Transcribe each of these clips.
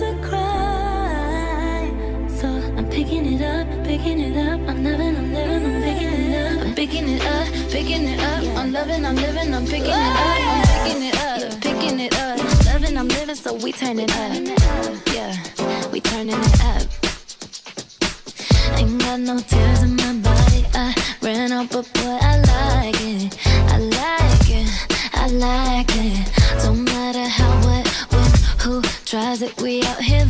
to cry. So I'm picking it up, picking it up. I'm loving, I'm living, I'm picking it up. I'm picking it up, picking it up. I'm loving, I'm living, I'm picking it up. I'm picking it up, picking it up. Loving, I'm living, so we turn it up. Yeah, we turning it up. Ain't got no tears in my body. I ran out, but boy, I like it. I like it. I like that we out here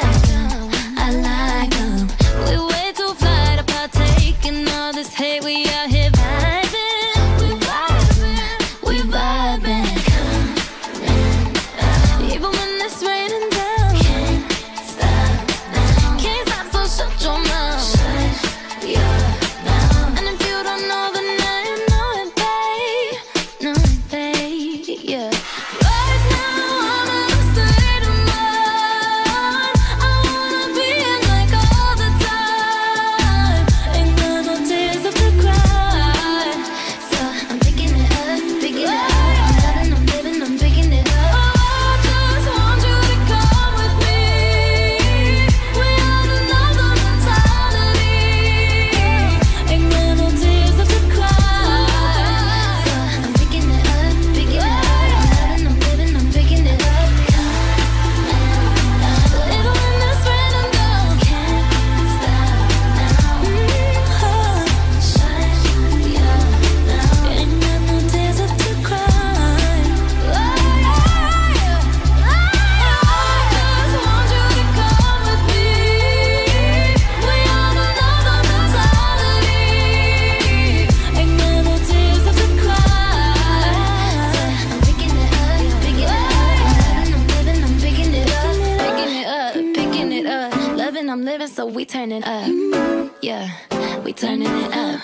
I'm living, so we turning up. Yeah, we turning it up.